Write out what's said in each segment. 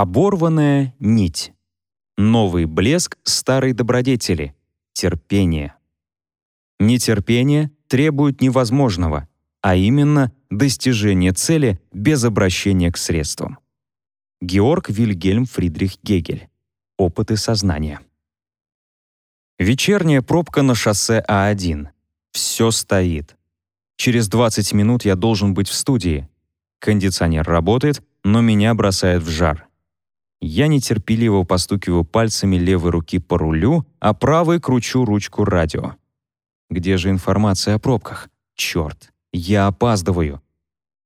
Оборванная нить. Новый блеск старой добродетели. Терпение. Нетерпение требует невозможного, а именно достижения цели без обращения к средствам. Георг Вильгельм Фридрих Гегель. Опыты сознания. Вечерняя пробка на шоссе А1. Все стоит. Через 20 минут я должен быть в студии. Кондиционер работает, но меня бросает в жар. Я нетерпеливо постукиваю пальцами левой руки по рулю, а правой кручу ручку радио. Где же информация о пробках? Черт, я опаздываю.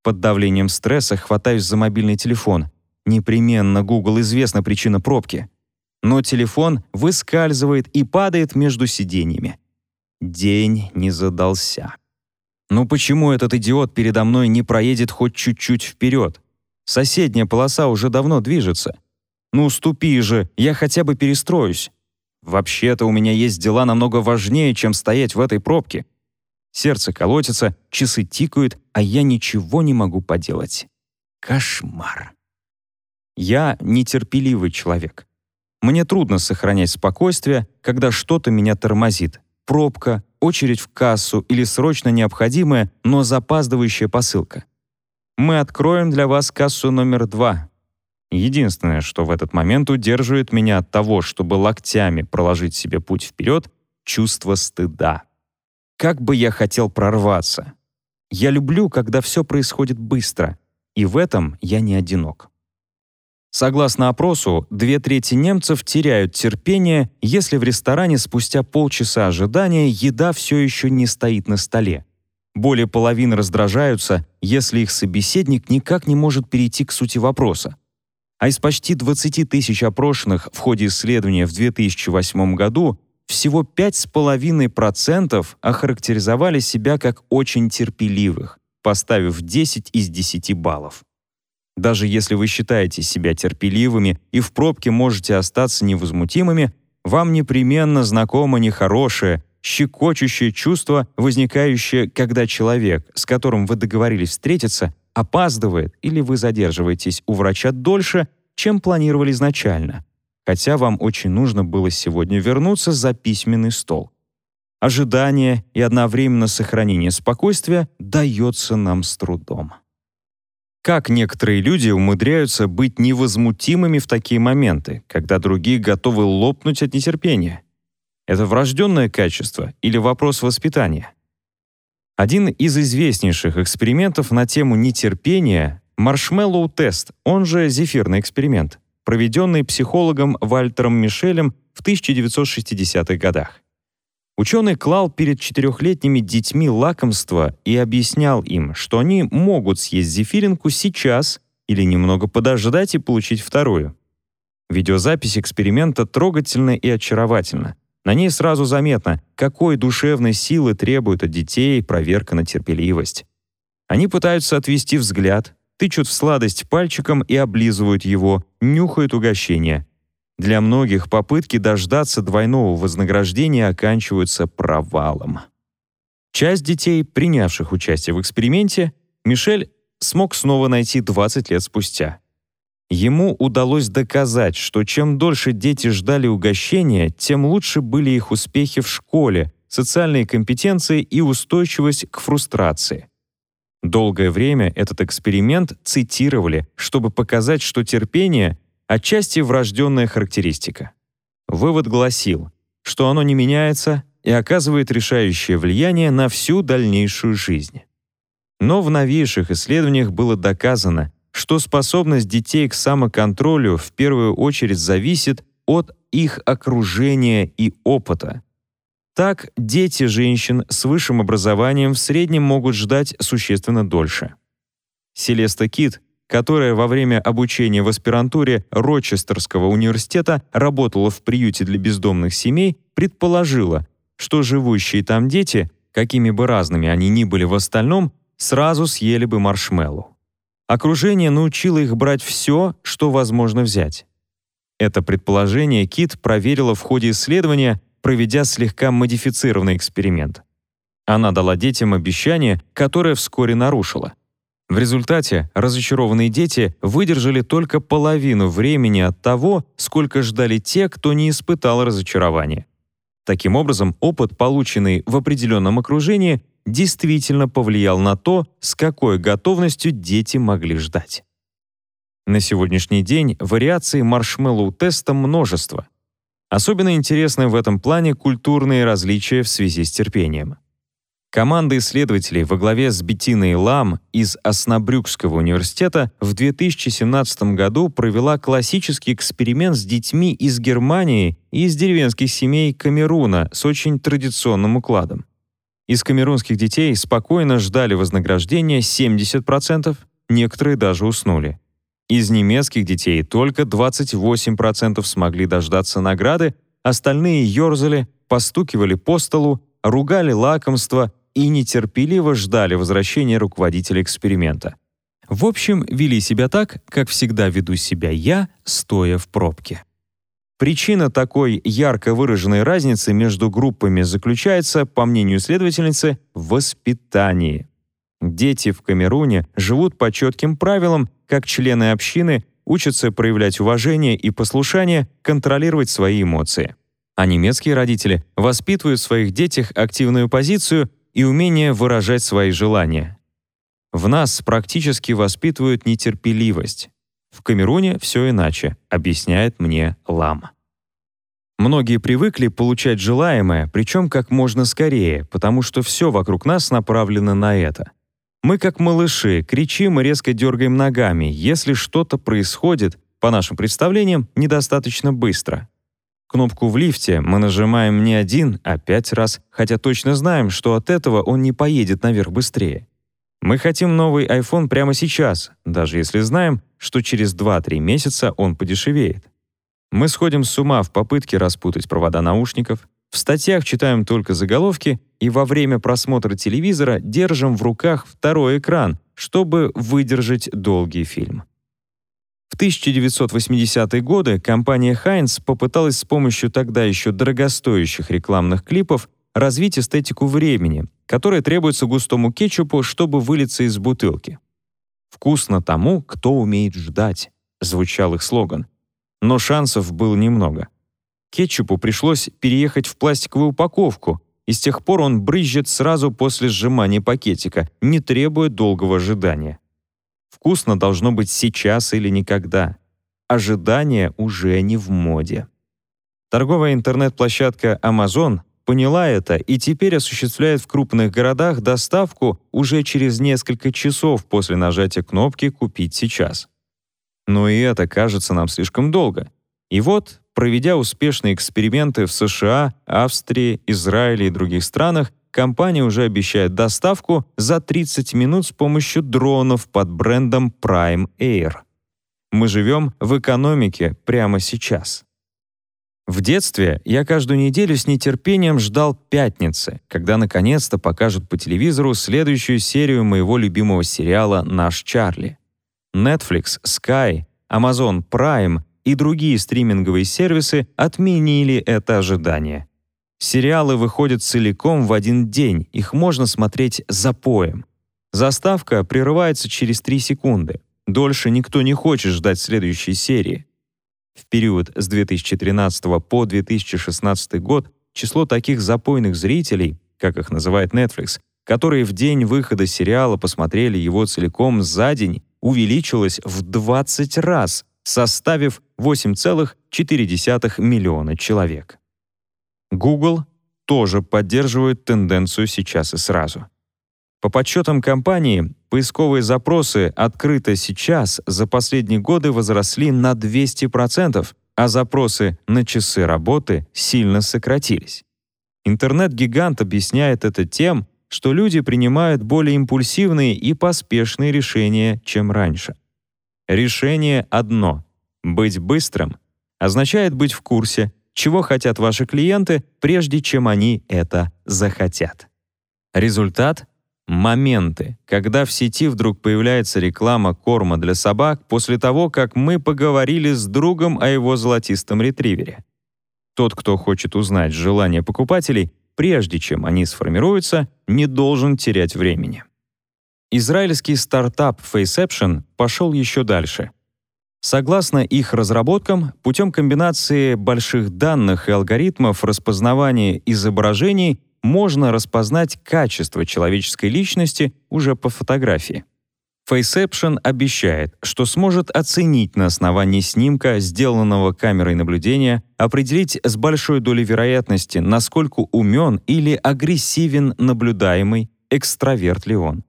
Под давлением стресса хватаюсь за мобильный телефон. Непременно Google известна причина пробки. Но телефон выскальзывает и падает между сиденьями. День не задался. Ну почему этот идиот передо мной не проедет хоть чуть-чуть вперед? Соседняя полоса уже давно движется. Ну уступи же, я хотя бы перестроюсь. Вообще-то у меня есть дела намного важнее, чем стоять в этой пробке. Сердце колотится, часы тикают, а я ничего не могу поделать. Кошмар. Я нетерпеливый человек. Мне трудно сохранять спокойствие, когда что-то меня тормозит. Пробка, очередь в кассу или срочно необходимая, но запаздывающая посылка. Мы откроем для вас кассу номер два. Единственное, что в этот момент удерживает меня от того, чтобы локтями проложить себе путь вперед, чувство стыда. Как бы я хотел прорваться. Я люблю, когда все происходит быстро, и в этом я не одинок. Согласно опросу, две трети немцев теряют терпение, если в ресторане спустя полчаса ожидания еда все еще не стоит на столе. Более половины раздражаются, если их собеседник никак не может перейти к сути вопроса. А из почти 20 тысяч опрошенных в ходе исследования в 2008 году всего 5,5% охарактеризовали себя как очень терпеливых, поставив 10 из 10 баллов. Даже если вы считаете себя терпеливыми и в пробке можете остаться невозмутимыми, вам непременно знакомо нехорошее, щекочущее чувство, возникающее, когда человек, с которым вы договорились встретиться, опаздывает или вы задерживаетесь у врача дольше, чем планировали изначально, хотя вам очень нужно было сегодня вернуться за письменный стол. Ожидание и одновременно сохранение спокойствия дается нам с трудом. Как некоторые люди умудряются быть невозмутимыми в такие моменты, когда другие готовы лопнуть от нетерпения? Это врожденное качество или вопрос воспитания? Один из известнейших экспериментов на тему нетерпения — маршмеллоу-тест, он же зефирный эксперимент, проведенный психологом Вальтером Мишелем в 1960-х годах. Ученый клал перед четырехлетними детьми лакомство и объяснял им, что они могут съесть зефиринку сейчас или немного подождать и получить вторую. Видеозапись эксперимента трогательна и очаровательна. На ней сразу заметно, какой душевной силы требует от детей проверка на терпеливость. Они пытаются отвести взгляд, тычут в сладость пальчиком и облизывают его, нюхают угощение — для многих попытки дождаться двойного вознаграждения оканчиваются провалом. Часть детей, принявших участие в эксперименте, Мишель смог снова найти 20 лет спустя. Ему удалось доказать, что чем дольше дети ждали угощения, тем лучше были их успехи в школе, социальные компетенции и устойчивость к фрустрации. Долгое время этот эксперимент цитировали, чтобы показать, что терпение отчасти врожденная характеристика. Вывод гласил, что оно не меняется и оказывает решающее влияние на всю дальнейшую жизнь. Но в новейших исследованиях было доказано, что способность детей к самоконтролю в первую очередь зависит от их окружения и опыта. Так, дети женщин с высшим образованием в среднем могут ждать существенно дольше. Селеста Кит которая во время обучения в аспирантуре Рочестерского университета работала в приюте для бездомных семей, предположила, что живущие там дети, какими бы разными они ни были в остальном, сразу съели бы маршмеллоу. Окружение научило их брать все, что возможно взять. Это предположение Кит проверила в ходе исследования, проведя слегка модифицированный эксперимент. Она дала детям обещание, которое вскоре нарушила — В результате разочарованные дети выдержали только половину времени от того, сколько ждали те, кто не испытал разочарования. Таким образом, опыт, полученный в определенном окружении, действительно повлиял на то, с какой готовностью дети могли ждать. На сегодняшний день вариаций маршмеллоу-теста множество. Особенно интересны в этом плане культурные различия в связи с терпением. Команда исследователей во главе с Беттиной Лам из Оснабрюкского университета в 2017 году провела классический эксперимент с детьми из Германии и из деревенских семей Камеруна с очень традиционным укладом. Из камерунских детей спокойно ждали вознаграждения 70%, некоторые даже уснули. Из немецких детей только 28% смогли дождаться награды, остальные ерзали, постукивали по столу, ругали лакомство и нетерпеливо ждали возвращения руководителя эксперимента. В общем, вели себя так, как всегда веду себя я, стоя в пробке. Причина такой ярко выраженной разницы между группами заключается, по мнению исследовательницы, в воспитании. Дети в Камеруне живут по четким правилам, как члены общины учатся проявлять уважение и послушание, контролировать свои эмоции. А немецкие родители воспитывают в своих детях активную позицию и умение выражать свои желания. В нас практически воспитывают нетерпеливость. В Камеруне все иначе, объясняет мне Лама. Многие привыкли получать желаемое, причем как можно скорее, потому что все вокруг нас направлено на это. Мы, как малыши, кричим и резко дергаем ногами, если что-то происходит, по нашим представлениям, недостаточно быстро. Кнопку в лифте мы нажимаем не один, а пять раз, хотя точно знаем, что от этого он не поедет наверх быстрее. Мы хотим новый iPhone прямо сейчас, даже если знаем, что через 2-3 месяца он подешевеет. Мы сходим с ума в попытке распутать провода наушников, в статьях читаем только заголовки и во время просмотра телевизора держим в руках второй экран, чтобы выдержать долгий фильм. В 1980-е годы компания Heinz попыталась с помощью тогда еще дорогостоящих рекламных клипов развить эстетику времени, которая требуется густому кетчупу, чтобы вылиться из бутылки. «Вкусно тому, кто умеет ждать», — звучал их слоган. Но шансов было немного. Кетчупу пришлось переехать в пластиковую упаковку, и с тех пор он брызжет сразу после сжимания пакетика, не требуя долгого ожидания. Вкусно должно быть сейчас или никогда. Ожидание уже не в моде. Торговая интернет-площадка Amazon поняла это и теперь осуществляет в крупных городах доставку уже через несколько часов после нажатия кнопки «Купить сейчас». Но и это кажется нам слишком долго. И вот, проведя успешные эксперименты в США, Австрии, Израиле и других странах, компания уже обещает доставку за 30 минут с помощью дронов под брендом Prime Air. Мы живем в экономике прямо сейчас. В детстве я каждую неделю с нетерпением ждал пятницы, когда наконец-то покажут по телевизору следующую серию моего любимого сериала «Наш Чарли». Netflix, Sky, Amazon Prime и другие стриминговые сервисы отменили это ожидание. Сериалы выходят целиком в один день, их можно смотреть запоем. Заставка прерывается через 3 секунды. Дольше никто не хочет ждать следующей серии. В период с 2013 по 2016 год число таких запойных зрителей, как их называет Netflix, которые в день выхода сериала посмотрели его целиком за день, увеличилось в 20 раз, составив 8,4 миллиона человек. Google тоже поддерживает тенденцию сейчас и сразу. По подсчетам компании, поисковые запросы «открыто сейчас» за последние годы возросли на 200%, а запросы на часы работы сильно сократились. Интернет-гигант объясняет это тем, что люди принимают более импульсивные и поспешные решения, чем раньше. Решение одно — быть быстрым — означает быть в курсе, чего хотят ваши клиенты, прежде чем они это захотят. Результат — моменты, когда в сети вдруг появляется реклама корма для собак после того, как мы поговорили с другом о его золотистом ретривере. Тот, кто хочет узнать желания покупателей, прежде чем они сформируются, не должен терять времени. Израильский стартап Faceception пошел еще дальше. Согласно их разработкам, путем комбинации больших данных и алгоритмов распознавания изображений можно распознать качество человеческой личности уже по фотографии. Faceception обещает, что сможет оценить на основании снимка, сделанного камерой наблюдения, определить с большой долей вероятности, насколько умен или агрессивен наблюдаемый, экстраверт ли он.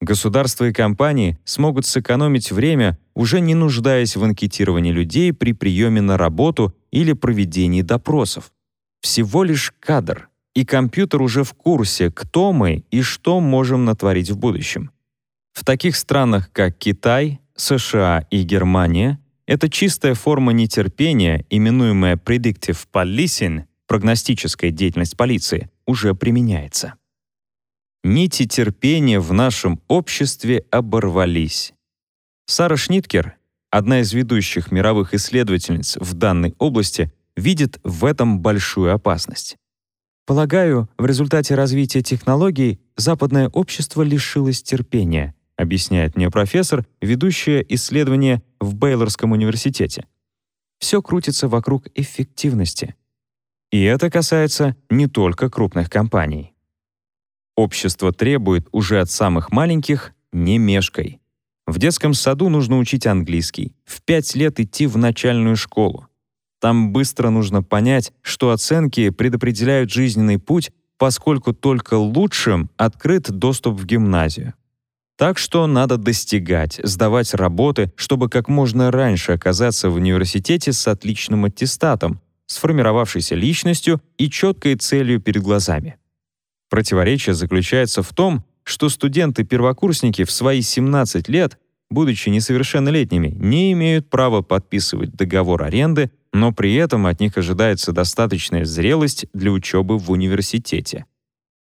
Государства и компании смогут сэкономить время, уже не нуждаясь в анкетировании людей при приеме на работу или проведении допросов. Всего лишь кадр, и компьютер уже в курсе, кто мы и что можем натворить в будущем. В таких странах, как Китай, США и Германия, эта чистая форма нетерпения, именуемая predictive policing, прогностическая деятельность полиции, уже применяется. Нити терпения в нашем обществе оборвались. Сара Шниткер, одна из ведущих мировых исследовательниц в данной области, видит в этом большую опасность. Полагаю, в результате развития технологий западное общество лишилось терпения, объясняет мне профессор, ведущая исследование в Бейлорском университете. Все крутится вокруг эффективности. И это касается не только крупных компаний. Общество требует уже от самых маленьких «не мешкой». В детском саду нужно учить английский, в пять лет идти в начальную школу. Там быстро нужно понять, что оценки предопределяют жизненный путь, поскольку только лучшим открыт доступ в гимназию. Так что надо достигать, сдавать работы, чтобы как можно раньше оказаться в университете с отличным аттестатом, сформировавшейся личностью и четкой целью перед глазами. Противоречие заключается в том, что студенты-первокурсники в свои 17 лет, будучи несовершеннолетними, не имеют права подписывать договор аренды, но при этом от них ожидается достаточная зрелость для учебы в университете.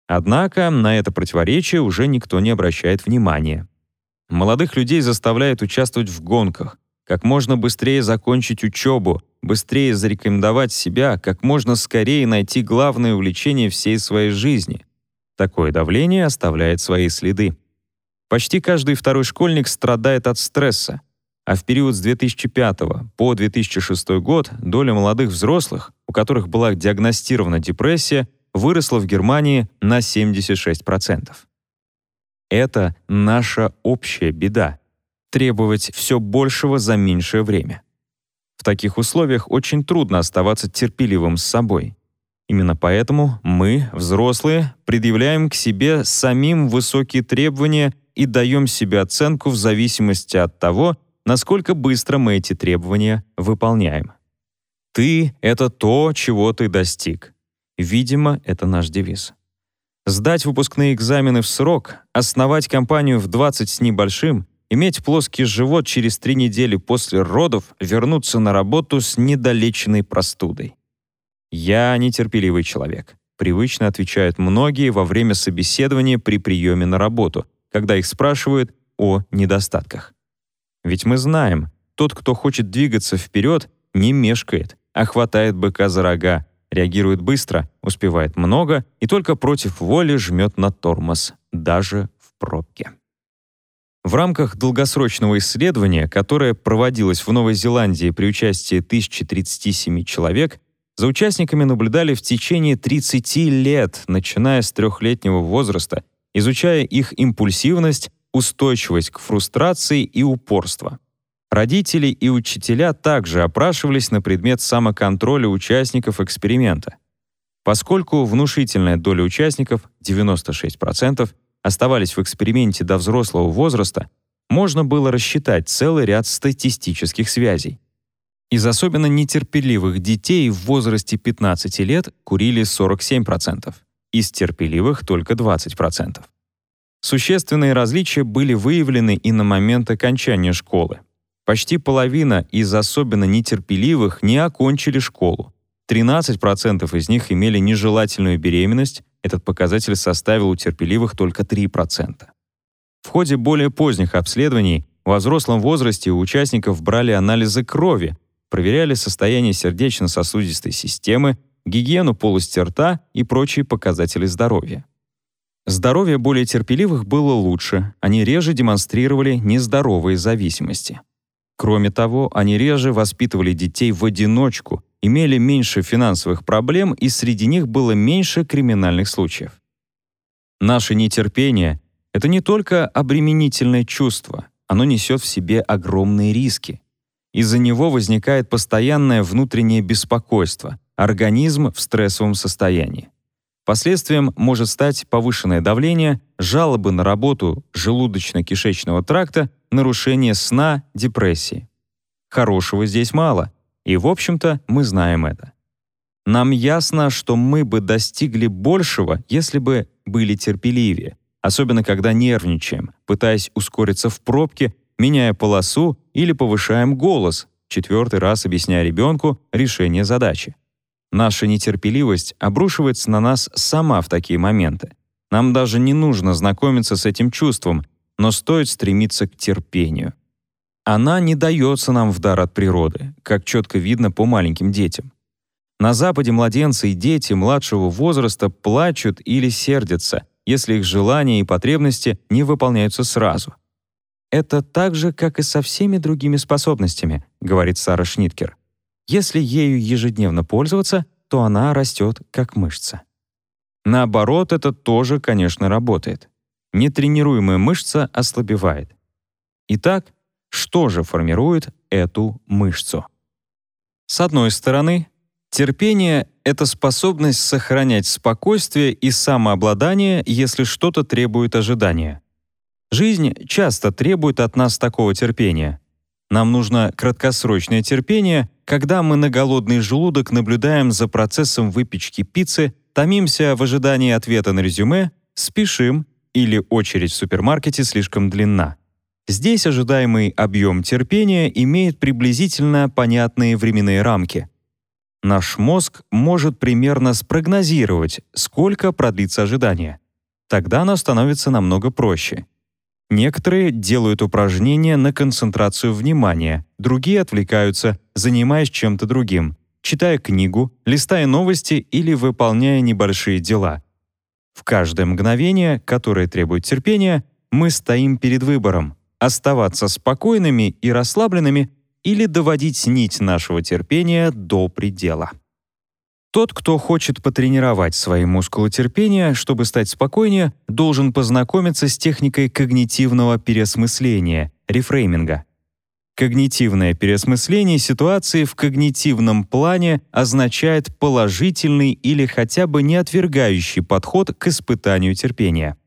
Однако на это противоречие уже никто не обращает внимания. Молодых людей заставляют участвовать в гонках, как можно быстрее закончить учебу, быстрее зарекомендовать себя, как можно скорее найти главное увлечение всей своей жизни. Такое давление оставляет свои следы. Почти каждый второй школьник страдает от стресса, а в период с 2005 по 2006 год доля молодых взрослых, у которых была диагностирована депрессия, выросла в Германии на 76%. Это наша общая беда — требовать все большего за меньшее время. В таких условиях очень трудно оставаться терпеливым с собой. Именно поэтому мы, взрослые, предъявляем к себе самим высокие требования и даем себе оценку в зависимости от того, насколько быстро мы эти требования выполняем. Ты — это то, чего ты достиг. Видимо, это наш девиз. Сдать выпускные экзамены в срок, основать компанию в 20 с небольшим, иметь плоский живот через три недели после родов, вернуться на работу с недолеченной простудой. «Я нетерпеливый человек», — привычно отвечают многие во время собеседования при приеме на работу, когда их спрашивают о недостатках. Ведь мы знаем, тот, кто хочет двигаться вперед, не мешкает, а хватает быка за рога, реагирует быстро, успевает много и только против воли жмет на тормоз, даже в пробке. В рамках долгосрочного исследования, которое проводилось в Новой Зеландии при участии 1037 человек, за участниками наблюдали в течение 30 лет, начиная с трехлетнего возраста, изучая их импульсивность, устойчивость к фрустрации и упорство. Родители и учителя также опрашивались на предмет самоконтроля участников эксперимента. Поскольку внушительная доля участников, 96%, оставались в эксперименте до взрослого возраста, можно было рассчитать целый ряд статистических связей. Из особенно нетерпеливых детей в возрасте 15 лет курили 47%, из терпеливых — только 20%. Существенные различия были выявлены и на момент окончания школы. Почти половина из особенно нетерпеливых не окончили школу. 13% из них имели нежелательную беременность, этот показатель составил у терпеливых только 3%. В ходе более поздних обследований во взрослом возрасте у участников брали анализы крови, проверяли состояние сердечно-сосудистой системы, гигиену полости рта и прочие показатели здоровья. Здоровье более терпеливых было лучше, они реже демонстрировали нездоровые зависимости. Кроме того, они реже воспитывали детей в одиночку, имели меньше финансовых проблем и среди них было меньше криминальных случаев. Наше нетерпение — это не только обременительное чувство, оно несет в себе огромные риски. Из-за него возникает постоянное внутреннее беспокойство, организм в стрессовом состоянии. Последствием может стать повышенное давление, жалобы на работу желудочно-кишечного тракта, нарушение сна, депрессии. Хорошего здесь мало, и, в общем-то, мы знаем это. Нам ясно, что мы бы достигли большего, если бы были терпеливее, особенно когда нервничаем, пытаясь ускориться в пробке, меняя полосу или повышаем голос, четвертый раз объясняя ребенку решение задачи. Наша нетерпеливость обрушивается на нас сама в такие моменты. Нам даже не нужно знакомиться с этим чувством, но стоит стремиться к терпению. Она не дается нам в дар от природы, как четко видно по маленьким детям. На Западе младенцы и дети младшего возраста плачут или сердятся, если их желания и потребности не выполняются сразу. «Это так же, как и со всеми другими способностями», — говорит Сара Шниткер. Если ею ежедневно пользоваться, то она растет как мышца. Наоборот, это тоже, конечно, работает. Нетренируемая мышца ослабевает. Итак, что же формирует эту мышцу? С одной стороны, терпение — это способность сохранять спокойствие и самообладание, если что-то требует ожидания. Жизнь часто требует от нас такого терпения. Нам нужно краткосрочное терпение, когда мы на голодный желудок наблюдаем за процессом выпечки пиццы, томимся в ожидании ответа на резюме, спешим или очередь в супермаркете слишком длинна. Здесь ожидаемый объем терпения имеет приблизительно понятные временные рамки. Наш мозг может примерно спрогнозировать, сколько продлится ожидание. Тогда оно становится намного проще. Некоторые делают упражнения на концентрацию внимания, другие отвлекаются, занимаясь чем-то другим, читая книгу, листая новости или выполняя небольшие дела. В каждое мгновение, которое требует терпения, мы стоим перед выбором — оставаться спокойными и расслабленными или доводить нить нашего терпения до предела. Тот, кто хочет потренировать свои мускулы терпения, чтобы стать спокойнее, должен познакомиться с техникой когнитивного переосмысления, рефрейминга. Когнитивное переосмысление ситуации в когнитивном плане означает положительный или хотя бы не отвергающий подход к испытанию терпения.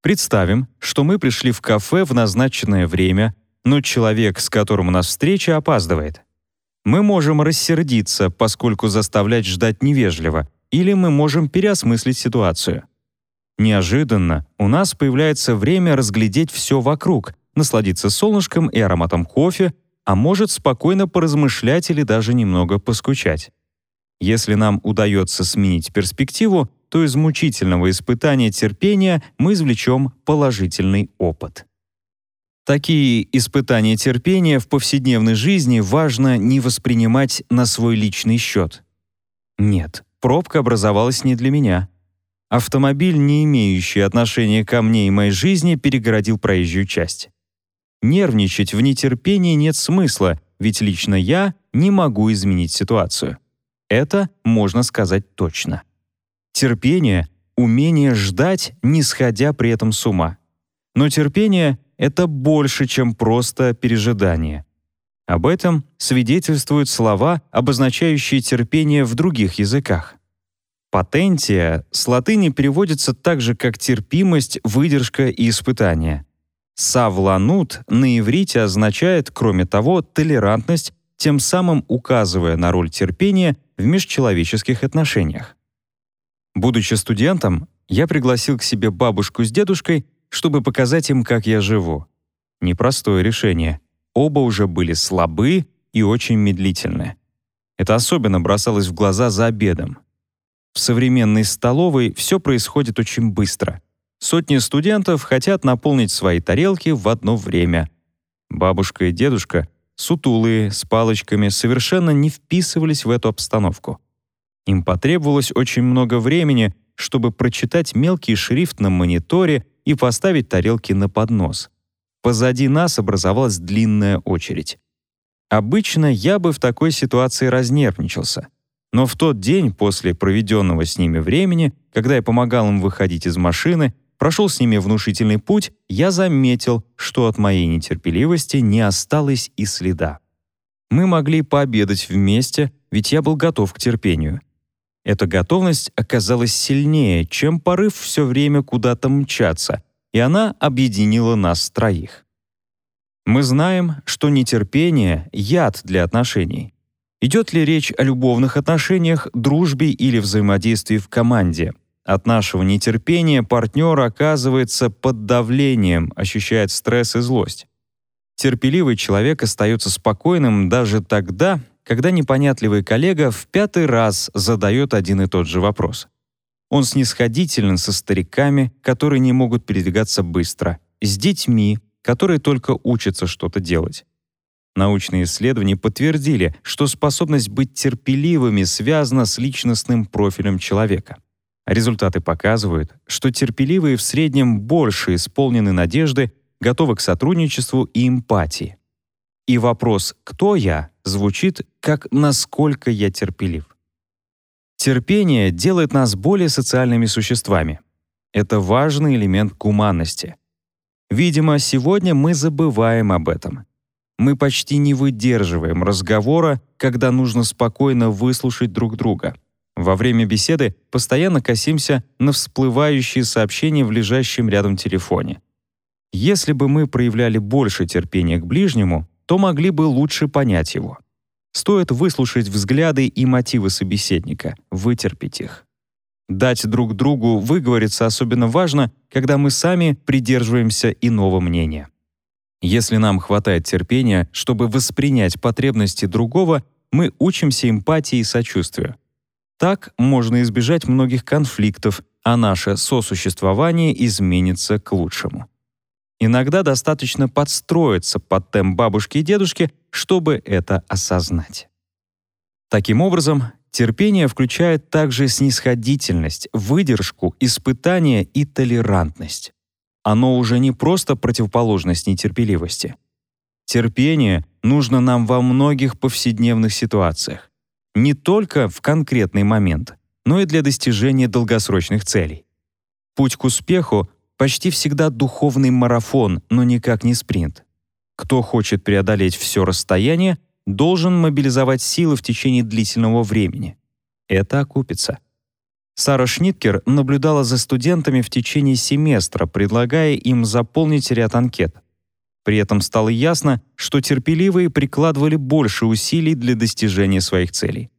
Представим, что мы пришли в кафе в назначенное время, но человек, с которым у нас встреча, опаздывает. Мы можем рассердиться, поскольку заставлять ждать невежливо, или мы можем переосмыслить ситуацию. Неожиданно у нас появляется время разглядеть все вокруг, насладиться солнышком и ароматом кофе, а может спокойно поразмышлять или даже немного поскучать. Если нам удается сменить перспективу, то из мучительного испытания терпения мы извлечем положительный опыт. Такие испытания терпения в повседневной жизни важно не воспринимать на свой личный счет. Нет, пробка образовалась не для меня. Автомобиль, не имеющий отношения ко мне и моей жизни, перегородил проезжую часть. Нервничать в нетерпении нет смысла, ведь лично я не могу изменить ситуацию. Это можно сказать точно. Терпение — умение ждать, не сходя при этом с ума. Но терпение это больше, чем просто пережидание. Об этом свидетельствуют слова, обозначающие терпение в других языках. Патентия с латыни переводится так же, как терпимость, выдержка и испытание. Савланут на иврите означает, кроме того, толерантность, тем самым указывая на роль терпения в межчеловеческих отношениях. Будучи студентом, я пригласил к себе бабушку с дедушкой чтобы показать им, как я живу. Непростое решение. Оба уже были слабы и очень медлительны. Это особенно бросалось в глаза за обедом. В современной столовой все происходит очень быстро. Сотни студентов хотят наполнить свои тарелки в одно время. Бабушка и дедушка, сутулые, с палочками, совершенно не вписывались в эту обстановку. Им потребовалось очень много времени, чтобы прочитать мелкий шрифт на мониторе и поставить тарелки на поднос. Позади нас образовалась длинная очередь. Обычно я бы в такой ситуации разнервничался. Но в тот день после проведенного с ними времени, когда я помогал им выходить из машины, прошел с ними внушительный путь, я заметил, что от моей нетерпеливости не осталось и следа. Мы могли пообедать вместе, ведь я был готов к терпению. Эта готовность оказалась сильнее, чем порыв все время куда-то мчаться, и она объединила нас троих. Мы знаем, что нетерпение — яд для отношений. Идет ли речь о любовных отношениях, дружбе или взаимодействии в команде? От нашего нетерпения партнер оказывается под давлением, ощущает стресс и злость. Терпеливый человек остается спокойным даже тогда, когда непонятливый коллега в пятый раз задает один и тот же вопрос. Он снисходителен со стариками, которые не могут передвигаться быстро, с детьми, которые только учатся что-то делать. Научные исследования подтвердили, что способность быть терпеливыми связана с личностным профилем человека. Результаты показывают, что терпеливые в среднем больше исполнены надежды, готовы к сотрудничеству и эмпатии. И вопрос «кто я?» Звучит как «насколько я терпелив?». Терпение делает нас более социальными существами. Это важный элемент гуманности. Видимо, сегодня мы забываем об этом. Мы почти не выдерживаем разговора, когда нужно спокойно выслушать друг друга. Во время беседы постоянно косимся на всплывающие сообщения в лежащем рядом телефоне. Если бы мы проявляли больше терпения к ближнему, то могли бы лучше понять его. Стоит выслушать взгляды и мотивы собеседника, вытерпеть их. Дать друг другу выговориться особенно важно, когда мы сами придерживаемся иного мнения. Если нам хватает терпения, чтобы воспринять потребности другого, мы учимся эмпатии и сочувствию. Так можно избежать многих конфликтов, а наше сосуществование изменится к лучшему. Иногда достаточно подстроиться под темп бабушки и дедушки, чтобы это осознать. Таким образом, Терпение включает также снисходительность, выдержку, испытание и толерантность. Оно уже не просто противоположность нетерпеливости. Терпение нужно нам во многих повседневных ситуациях. Не только в конкретный момент, но и для достижения долгосрочных целей. Путь к успеху почти всегда духовный марафон, но никак не спринт. Кто хочет преодолеть все расстояние, должен мобилизовать силы в течение длительного времени. Это окупится. Сара Шниткер наблюдала за студентами в течение семестра, предлагая им заполнить ряд анкет. При этом стало ясно, что терпеливые прикладывали больше усилий для достижения своих целей.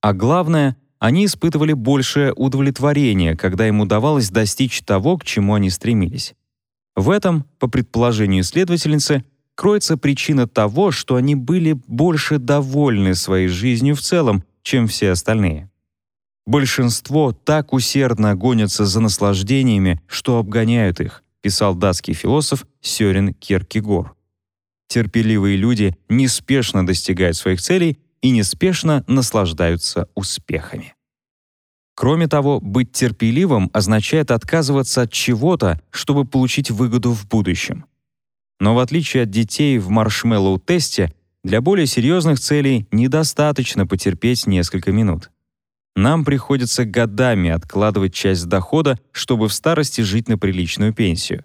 А главное, они испытывали большее удовлетворение, когда им удавалось достичь того, к чему они стремились. В этом, по предположению исследовательницы, кроется причина того, что они были больше довольны своей жизнью в целом, чем все остальные. Большинство так усердно гонятся за наслаждениями, что обгоняют их, писал датский философ Сёрен Кierkegaard. Терпеливые люди неспешно достигают своих целей и неспешно наслаждаются успехами. Кроме того, быть терпеливым означает отказываться от чего-то, чтобы получить выгоду в будущем. Но в отличие от детей в маршмеллоу-тесте, для более серьезных целей недостаточно потерпеть несколько минут. Нам приходится годами откладывать часть дохода, чтобы в старости жить на приличную пенсию.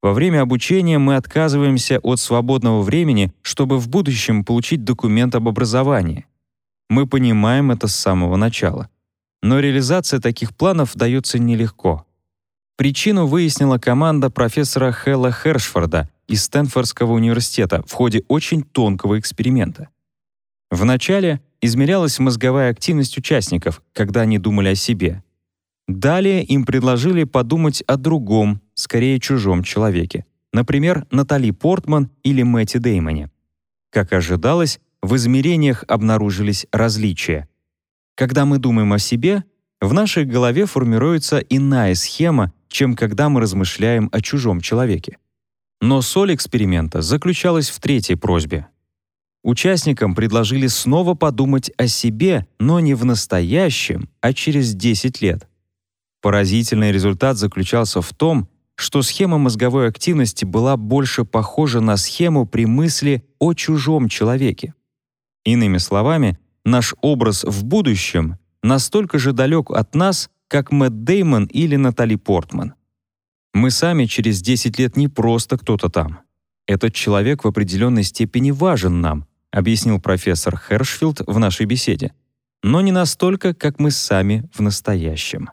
Во время обучения мы отказываемся от свободного времени, чтобы в будущем получить документ об образовании. Мы понимаем это с самого начала. Но реализация таких планов дается нелегко. Причину выяснила команда профессора Хэлла Хершфорда из Стэнфордского университета в ходе очень тонкого эксперимента. Вначале измерялась мозговая активность участников, когда они думали о себе. Далее им предложили подумать о другом, скорее чужом человеке, например, Натали Портман или Мэтти Деймоне. Как ожидалось, в измерениях обнаружились различия. Когда мы думаем о себе, в нашей голове формируется иная схема, чем когда мы размышляем о чужом человеке. Но соль эксперимента заключалась в третьей просьбе. Участникам предложили снова подумать о себе, но не в настоящем, а через 10 лет. Поразительный результат заключался в том, что схема мозговой активности была больше похожа на схему при мысли о чужом человеке. Иными словами, наш образ в будущем настолько же далек от нас, как Мэтт Деймон или Натали Портман. Мы сами через 10 лет не просто кто-то там. Этот человек в определенной степени важен нам, объяснил профессор Хершфилд в нашей беседе, но не настолько, как мы сами в настоящем.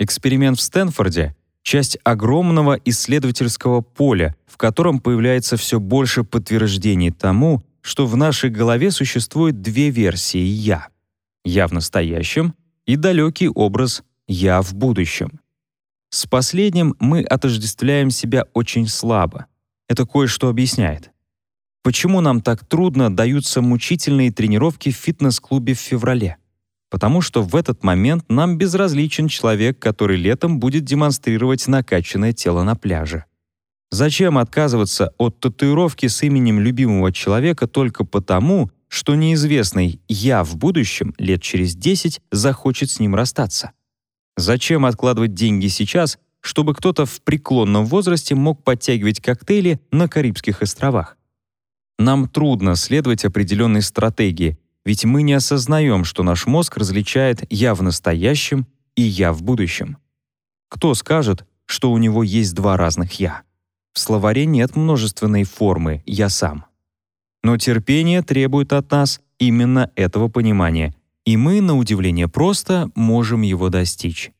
Эксперимент в Стэнфорде — часть огромного исследовательского поля, в котором появляется все больше подтверждений тому, что в нашей голове существует две версии «я». «Я в настоящем» и далекий образ «я в будущем». С последним мы отождествляем себя очень слабо. Это кое-что объясняет. Почему нам так трудно даются мучительные тренировки в фитнес-клубе в феврале? Потому что в этот момент нам безразличен человек, который летом будет демонстрировать накачанное тело на пляже. Зачем отказываться от татуировки с именем любимого человека только потому, что неизвестный «я» в будущем лет через 10 захочет с ним расстаться? Зачем откладывать деньги сейчас, чтобы кто-то в преклонном возрасте мог подтягивать коктейли на Карибских островах? Нам трудно следовать определенной стратегии, ведь мы не осознаем, что наш мозг различает «я в настоящем» и «я в будущем». Кто скажет, что у него есть два разных «я»? В словаре нет множественной формы «я сам». Но терпение требует от нас именно этого понимания, и мы, на удивление просто, можем его достичь.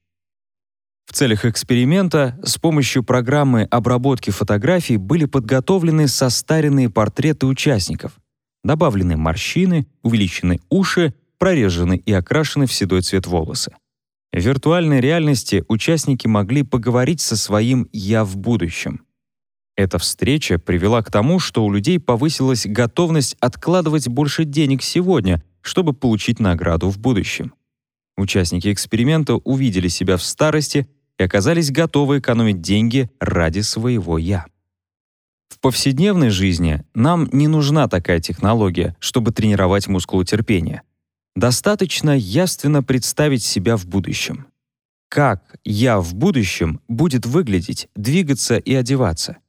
В целях эксперимента с помощью программы обработки фотографий были подготовлены состаренные портреты участников. Добавлены морщины, увеличены уши, прорежены и окрашены в седой цвет волосы. В виртуальной реальности участники могли поговорить со своим «я в будущем». Эта встреча привела к тому, что у людей повысилась готовность откладывать больше денег сегодня, чтобы получить награду в будущем. Участники эксперимента увидели себя в старости и оказались готовы экономить деньги ради своего «я». В повседневной жизни нам не нужна такая технология, чтобы тренировать мускулы терпения. Достаточно явственно представить себя в будущем. Как «я» в будущем будет выглядеть, двигаться и одеваться —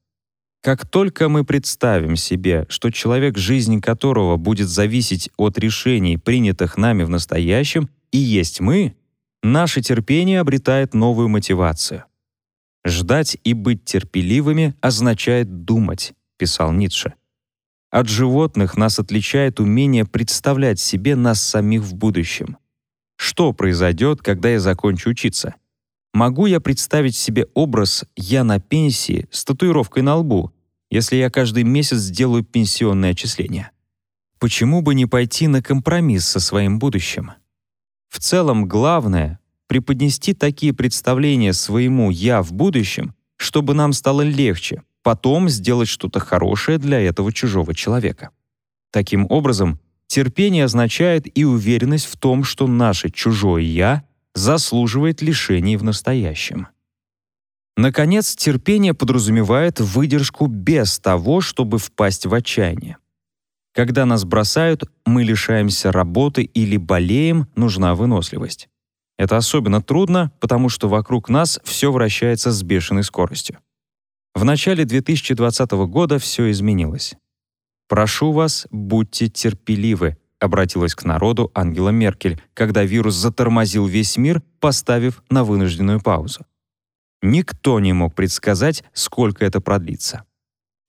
как только мы представим себе, что человек, жизнь которого будет зависеть от решений, принятых нами в настоящем, и есть мы, наше терпение обретает новую мотивацию. «Ждать и быть терпеливыми означает думать», — писал Ницше. От животных нас отличает умение представлять себе нас самих в будущем. Что произойдет, когда я закончу учиться? Могу я представить себе образ «я на пенсии» с татуировкой на лбу, если я каждый месяц сделаю пенсионное отчисление? Почему бы не пойти на компромисс со своим будущим? В целом, главное — преподнести такие представления своему «я» в будущем, чтобы нам стало легче потом сделать что-то хорошее для этого чужого человека. Таким образом, терпение означает и уверенность в том, что наше чужое «я» заслуживает лишений в настоящем. Наконец, терпение подразумевает выдержку без того, чтобы впасть в отчаяние. Когда нас бросают, мы лишаемся работы или болеем, нужна выносливость. Это особенно трудно, потому что вокруг нас все вращается с бешеной скоростью. В начале 2020 года все изменилось. «Прошу вас, будьте терпеливы», обратилась к народу Ангела Меркель, когда вирус затормозил весь мир, поставив на вынужденную паузу. Никто не мог предсказать, сколько это продлится.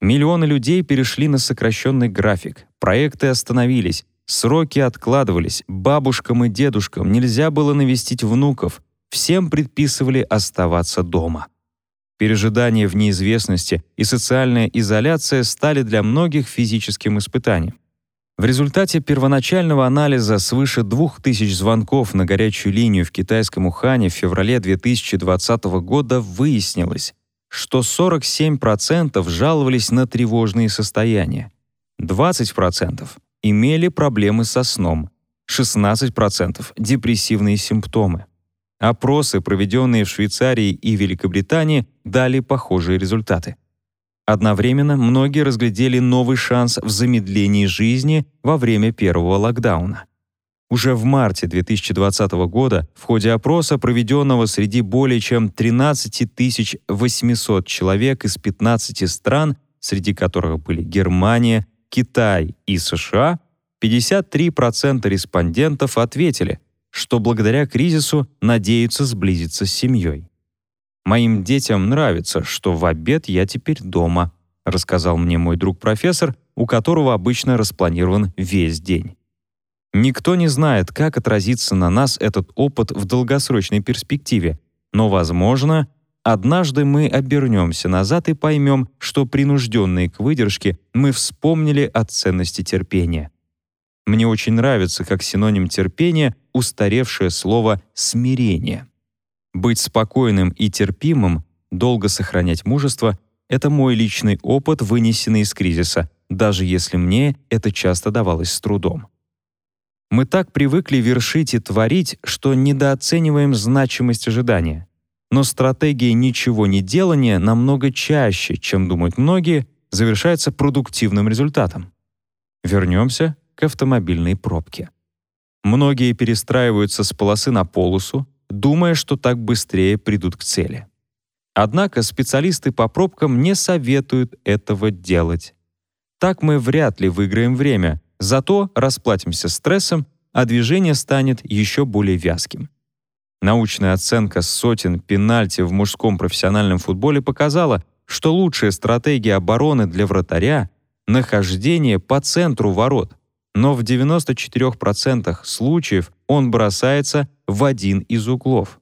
Миллионы людей перешли на сокращенный график, проекты остановились, сроки откладывались, бабушкам и дедушкам нельзя было навестить внуков, всем предписывали оставаться дома. Пережидание в неизвестности и социальная изоляция стали для многих физическим испытанием. В результате первоначального анализа свыше 2000 звонков на горячую линию в китайском Ухане в феврале 2020 года выяснилось, что 47% жаловались на тревожные состояния, 20% имели проблемы со сном, 16% — депрессивные симптомы. Опросы, проведенные в Швейцарии и Великобритании, дали похожие результаты. Одновременно многие разглядели новый шанс в замедлении жизни во время первого локдауна. Уже в марте 2020 года в ходе опроса, проведенного среди более чем 13 800 человек из 15 стран, среди которых были Германия, Китай и США, 53% респондентов ответили, что благодаря кризису надеются сблизиться с семьей. «Моим детям нравится, что в обед я теперь дома», рассказал мне мой друг-профессор, у которого обычно распланирован весь день. Никто не знает, как отразится на нас этот опыт в долгосрочной перспективе, но, возможно, однажды мы обернемся назад и поймем, что принужденные к выдержке мы вспомнили о ценности терпения. Мне очень нравится как синоним терпения устаревшее слово «смирение». Быть спокойным и терпимым, долго сохранять мужество — это мой личный опыт, вынесенный из кризиса, даже если мне это часто давалось с трудом. Мы так привыкли вершить и творить, что недооцениваем значимость ожидания. Но стратегия ничего не делания намного чаще, чем думают многие, завершается продуктивным результатом. Вернемся к автомобильной пробке. Многие перестраиваются с полосы на полосу, думая, что так быстрее придут к цели. Однако специалисты по пробкам не советуют этого делать. Так мы вряд ли выиграем время, Зато расплатимся стрессом, а движение станет еще более вязким. Научная оценка сотен пенальти в мужском профессиональном футболе показала, что лучшая стратегия обороны для вратаря — нахождение по центру ворот, но в 94% случаев он бросается в один из углов.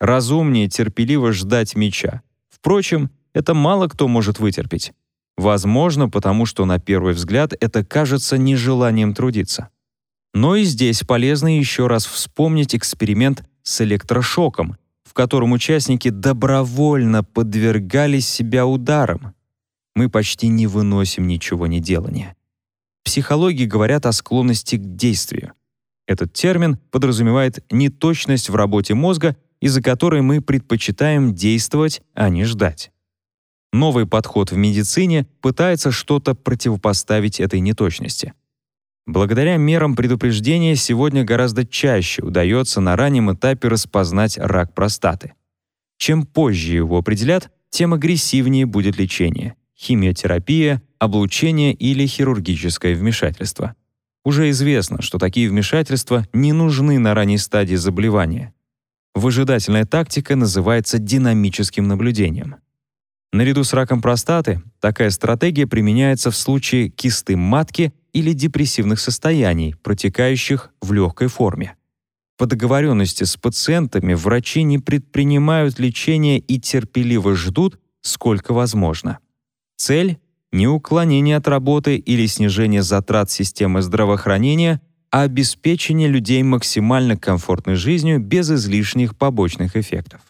Разумнее терпеливо ждать мяча. Впрочем, это мало кто может вытерпеть. Возможно, потому что на первый взгляд это кажется нежеланием трудиться. Но и здесь полезно еще раз вспомнить эксперимент с электрошоком, в котором участники добровольно подвергали себя ударам. Мы почти не выносим ничего не делания. В психологии говорят о склонности к действию. Этот термин подразумевает неточность в работе мозга, из-за которой мы предпочитаем действовать, а не ждать. Новый подход в медицине пытается что-то противопоставить этой неточности. Благодаря мерам предупреждения сегодня гораздо чаще удается на раннем этапе распознать рак простаты. Чем позже его определят, тем агрессивнее будет лечение — химиотерапия, облучение или хирургическое вмешательство. Уже известно, что такие вмешательства не нужны на ранней стадии заболевания. Выжидательная тактика называется динамическим наблюдением. Наряду с раком простаты такая стратегия применяется в случае кисты матки или депрессивных состояний, протекающих в легкой форме. По договоренности с пациентами врачи не предпринимают лечения и терпеливо ждут, сколько возможно. Цель — не уклонение от работы или снижение затрат системы здравоохранения, а обеспечение людей максимально комфортной жизнью без излишних побочных эффектов.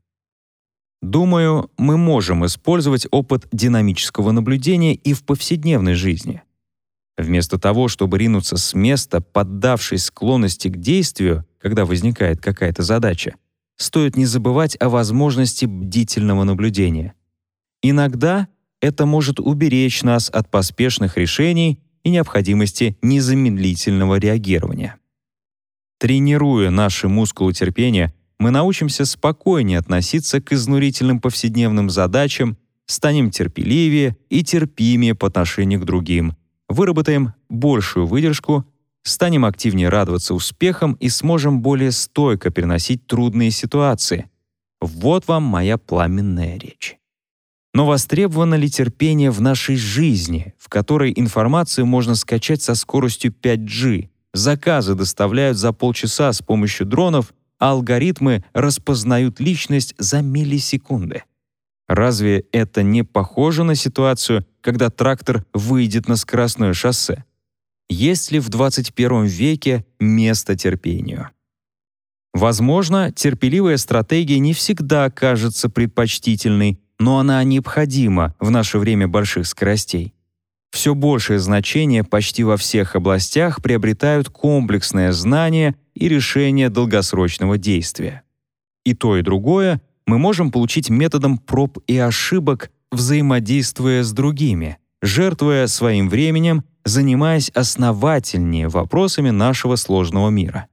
Думаю, мы можем использовать опыт динамического наблюдения и в повседневной жизни. Вместо того, чтобы ринуться с места, поддавшись склонности к действию, когда возникает какая-то задача, стоит не забывать о возможности бдительного наблюдения. Иногда это может уберечь нас от поспешных решений и необходимости незамедлительного реагирования. Тренируя наши мускулы терпения, мы научимся спокойнее относиться к изнурительным повседневным задачам, станем терпеливее и терпимее по отношению к другим, выработаем большую выдержку, станем активнее радоваться успехам и сможем более стойко переносить трудные ситуации. Вот вам моя пламенная речь. Но востребовано ли терпение в нашей жизни, в которой информацию можно скачать со скоростью 5G, заказы доставляют за полчаса с помощью дронов — алгоритмы распознают личность за миллисекунды. Разве это не похоже на ситуацию, когда трактор выйдет на скоростное шоссе? Есть ли в 21 веке место терпению? Возможно, терпеливая стратегия не всегда кажется предпочтительной, но она необходима в наше время больших скоростей. Все большее значение почти во всех областях приобретают комплексное знание и решение долгосрочного действия. И то, и другое мы можем получить методом проб и ошибок, взаимодействуя с другими, жертвуя своим временем, занимаясь основательнее вопросами нашего сложного мира.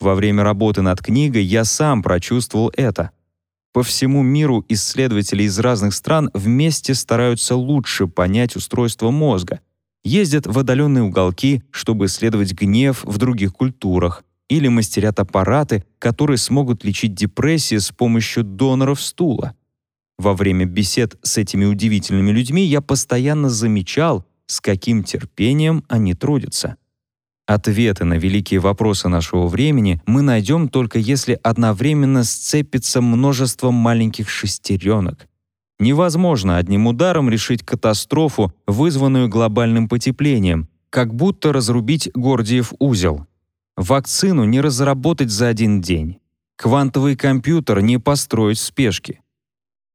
Во время работы над книгой я сам прочувствовал это. По всему миру исследователи из разных стран вместе стараются лучше понять устройство мозга, ездят в отдаленные уголки, чтобы исследовать гнев в других культурах, или мастерят аппараты, которые смогут лечить депрессию с помощью доноров стула. Во время бесед с этими удивительными людьми я постоянно замечал, с каким терпением они трудятся. Ответы на великие вопросы нашего времени мы найдем только если одновременно сцепится множество маленьких шестеренок. Невозможно одним ударом решить катастрофу, вызванную глобальным потеплением, как будто разрубить Гордиев узел. Вакцину не разработать за один день. Квантовый компьютер не построить в спешке.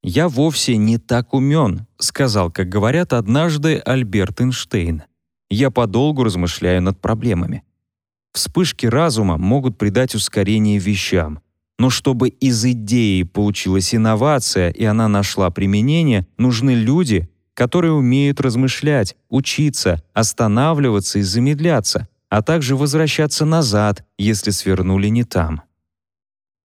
«Я вовсе не так умен», — сказал, как говорят, однажды Альберт Эйнштейн. «Я подолгу размышляю над проблемами». Вспышки разума могут придать ускорение вещам. Но чтобы из идеи получилась инновация и она нашла применение, нужны люди, которые умеют размышлять, учиться, останавливаться и замедляться, а также возвращаться назад, если свернули не там.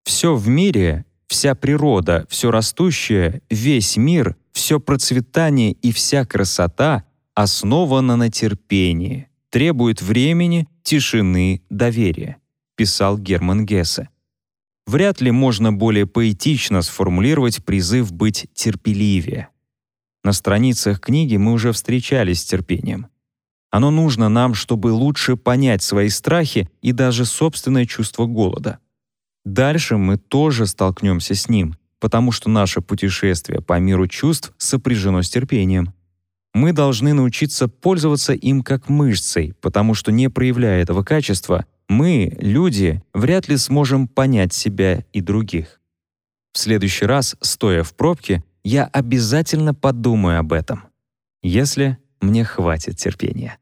Все в мире, вся природа, все растущее, весь мир, все процветание и вся красота основана на терпении, требует времени, тишины, доверия, писал Герман Гессе. Вряд ли можно более поэтично сформулировать призыв быть терпеливее. На страницах книги мы уже встречались с терпением. Оно нужно нам, чтобы лучше понять свои страхи и даже собственное чувство голода. Дальше мы тоже столкнемся с ним, потому что наше путешествие по миру чувств сопряжено с терпением. Мы должны научиться пользоваться им как мышцей, потому что не проявляя этого качества, мы, люди, вряд ли сможем понять себя и других. В следующий раз, стоя в пробке, я обязательно подумаю об этом, если мне хватит терпения.